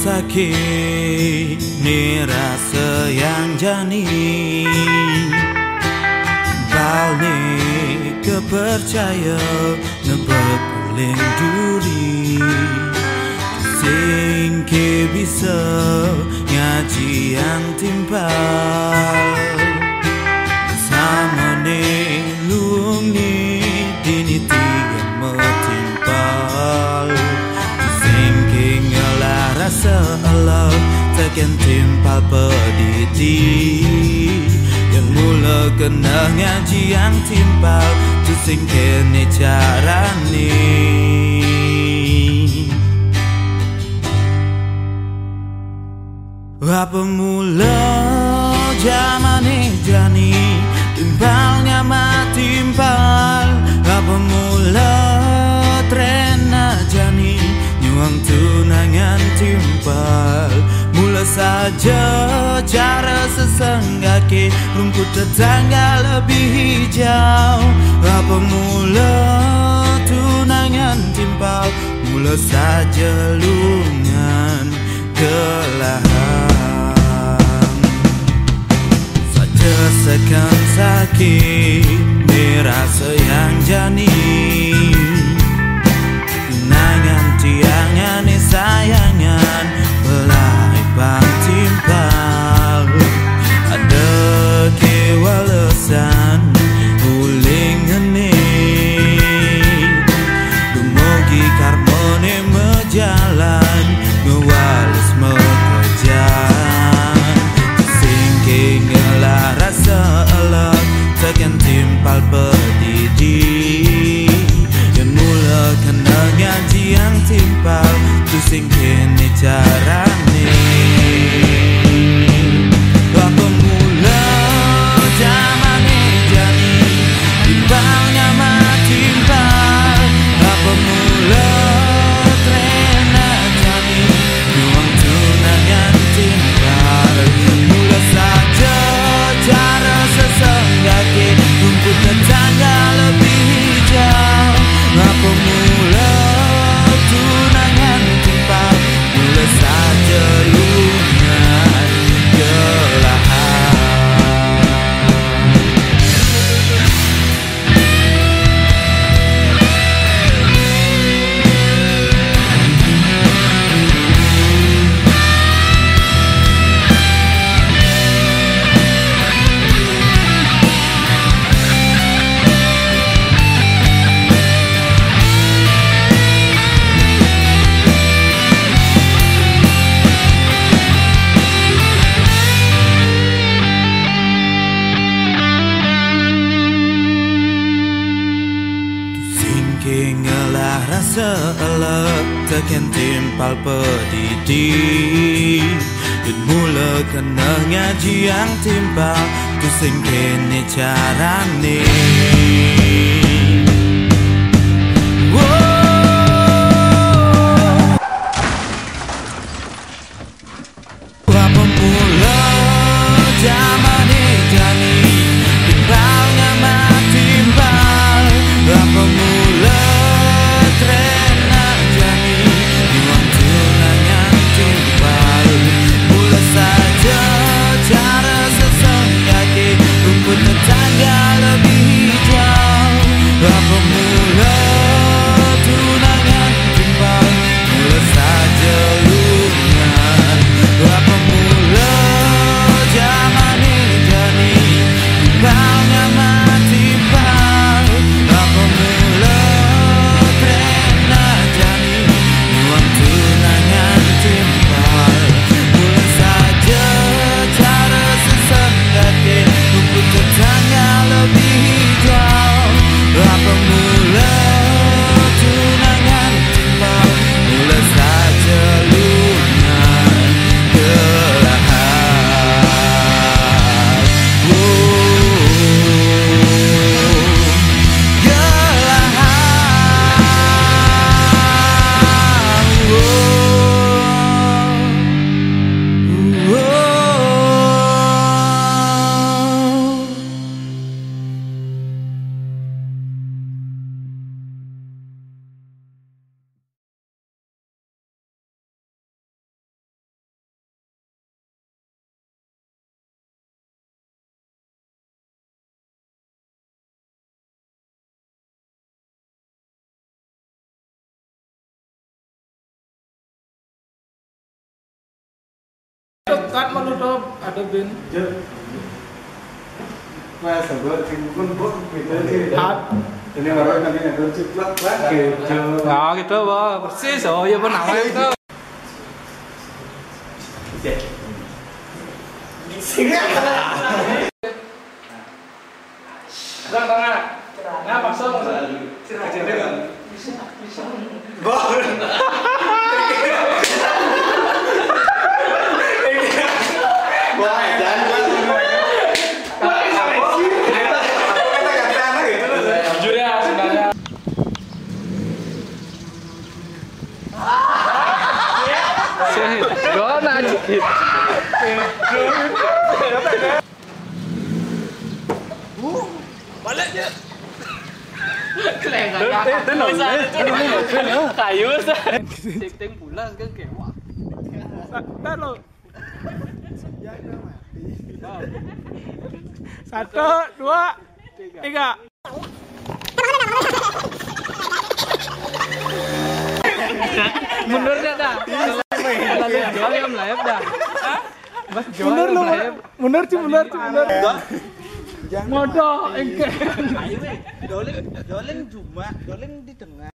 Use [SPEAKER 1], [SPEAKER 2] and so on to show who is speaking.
[SPEAKER 1] sakit Ni rasa yang jani Bal ni kepercaya Nampak puling duri Sing ke bisa Ngaji yang timpal pediti Yang mula kena ngaji yang timpal Tu kene carani Apa mula zaman jani Saja cara sesenggaki Rumput tetangga lebih hijau. Apa mula tunangan timpal Mula saja lungan gelahan Saja sekan sakit Merasa yang jani timpal Tu singkin pedidik Yut mula kena ngaji yang timbal Kusing kene kene carane tắt molotov à được đến chưa. Mà sở vợ thì con bốt vì thế thì hát nên
[SPEAKER 2] mà đôi năm nay
[SPEAKER 3] là đôi chút lắc lắc kiểu
[SPEAKER 2] chờ
[SPEAKER 3] đó cái trâu bơ một xí
[SPEAKER 2] sổ giờ vẫn nằm ấy trâu Singkat lah. Jangan tangan. Nah,
[SPEAKER 3] paksa
[SPEAKER 2] paksa. Sirah jadi kan. Bisa, bisa. Kayu Ting bulan kan kayak wah. Satu dua, tiga. Mundurnya dah. Lalu jual yang melayap dah. Mundur lu. Mundur sih, mundur sih, mundur. Modo engke.
[SPEAKER 4] Dolen dolen cuma dolen di tengah